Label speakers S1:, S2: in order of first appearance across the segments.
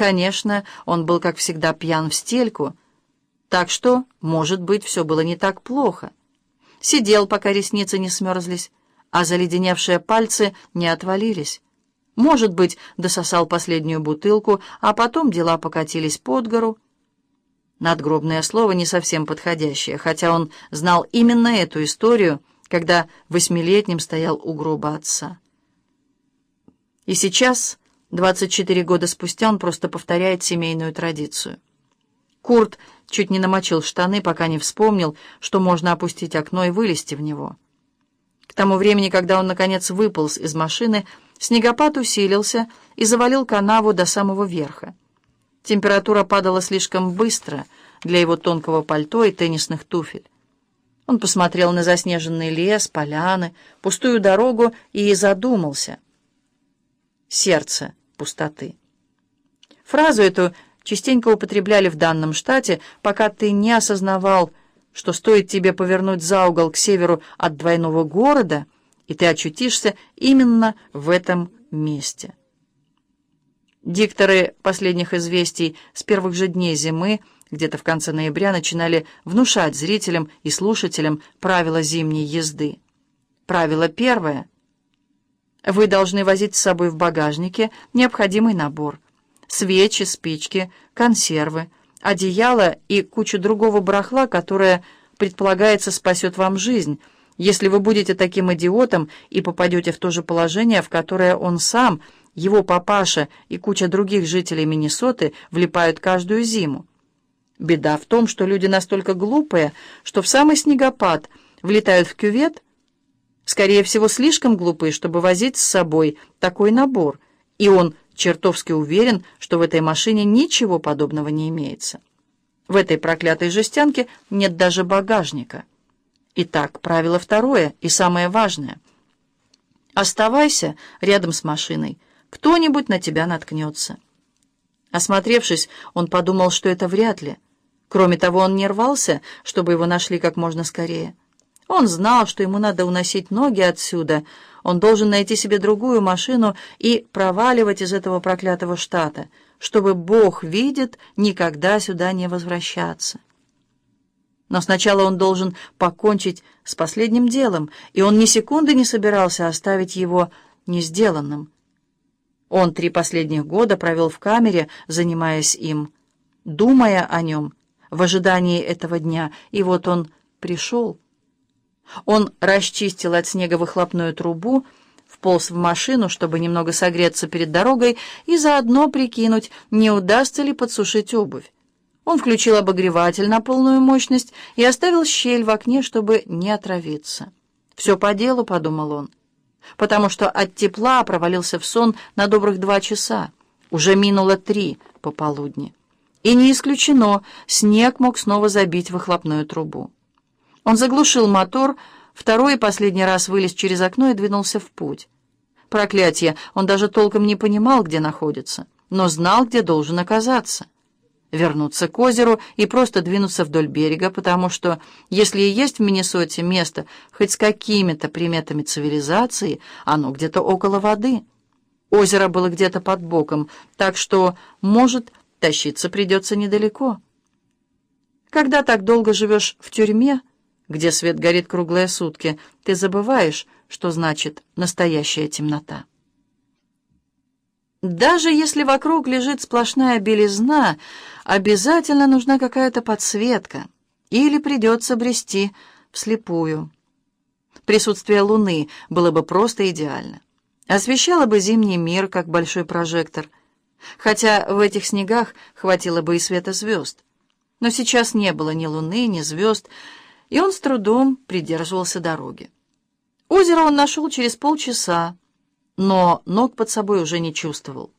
S1: Конечно, он был, как всегда, пьян в стельку, так что, может быть, все было не так плохо. Сидел, пока ресницы не смерзлись, а заледеневшие пальцы не отвалились. Может быть, дососал последнюю бутылку, а потом дела покатились под гору. Надгробное слово не совсем подходящее, хотя он знал именно эту историю, когда восьмилетним стоял у гроба отца. И сейчас, 24 года спустя, он просто повторяет семейную традицию. Курт чуть не намочил штаны, пока не вспомнил, что можно опустить окно и вылезти в него. К тому времени, когда он, наконец, выполз из машины, снегопад усилился и завалил канаву до самого верха. Температура падала слишком быстро для его тонкого пальто и теннисных туфель. Он посмотрел на заснеженный лес, поляны, пустую дорогу и задумался. Сердце пустоты. Фразу эту частенько употребляли в данном штате, пока ты не осознавал, что стоит тебе повернуть за угол к северу от двойного города, и ты очутишься именно в этом месте. Дикторы последних известий с первых же дней зимы, где-то в конце ноября, начинали внушать зрителям и слушателям правила зимней езды. Правило первое. Вы должны возить с собой в багажнике необходимый набор. Свечи, спички, консервы, одеяло и кучу другого барахла, которое, предполагается, спасет вам жизнь, если вы будете таким идиотом и попадете в то же положение, в которое он сам – его папаша и куча других жителей Миннесоты влипают каждую зиму. Беда в том, что люди настолько глупые, что в самый снегопад влетают в кювет, скорее всего, слишком глупые, чтобы возить с собой такой набор, и он чертовски уверен, что в этой машине ничего подобного не имеется. В этой проклятой жестянке нет даже багажника. Итак, правило второе и самое важное. Оставайся рядом с машиной, кто-нибудь на тебя наткнется. Осмотревшись, он подумал, что это вряд ли. Кроме того, он не рвался, чтобы его нашли как можно скорее. Он знал, что ему надо уносить ноги отсюда. Он должен найти себе другую машину и проваливать из этого проклятого штата, чтобы Бог видит, никогда сюда не возвращаться. Но сначала он должен покончить с последним делом, и он ни секунды не собирался оставить его не сделанным. Он три последних года провел в камере, занимаясь им, думая о нем, в ожидании этого дня, и вот он пришел. Он расчистил от снега выхлопную трубу, вполз в машину, чтобы немного согреться перед дорогой и заодно прикинуть, не удастся ли подсушить обувь. Он включил обогреватель на полную мощность и оставил щель в окне, чтобы не отравиться. «Все по делу», — подумал он потому что от тепла провалился в сон на добрых два часа. Уже минуло три пополудни. И не исключено, снег мог снова забить выхлопную трубу. Он заглушил мотор, второй и последний раз вылез через окно и двинулся в путь. Проклятие, он даже толком не понимал, где находится, но знал, где должен оказаться вернуться к озеру и просто двинуться вдоль берега, потому что, если и есть в Миннесоте место хоть с какими-то приметами цивилизации, оно где-то около воды. Озеро было где-то под боком, так что, может, тащиться придется недалеко. Когда так долго живешь в тюрьме, где свет горит круглые сутки, ты забываешь, что значит настоящая темнота. Даже если вокруг лежит сплошная белизна, обязательно нужна какая-то подсветка, или придется брести вслепую. Присутствие луны было бы просто идеально. Освещало бы зимний мир, как большой прожектор. Хотя в этих снегах хватило бы и света звезд. Но сейчас не было ни луны, ни звезд, и он с трудом придерживался дороги. Озеро он нашел через полчаса, но ног под собой уже не чувствовал.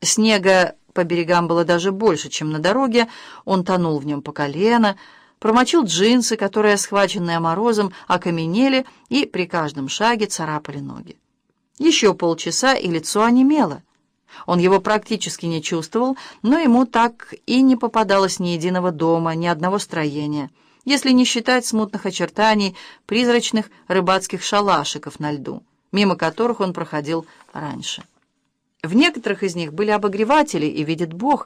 S1: Снега по берегам было даже больше, чем на дороге, он тонул в нем по колено, промочил джинсы, которые, схваченные морозом, окаменели и при каждом шаге царапали ноги. Еще полчаса, и лицо онемело. Он его практически не чувствовал, но ему так и не попадалось ни единого дома, ни одного строения, если не считать смутных очертаний призрачных рыбацких шалашиков на льду мимо которых он проходил раньше. В некоторых из них были обогреватели, и, видит Бог,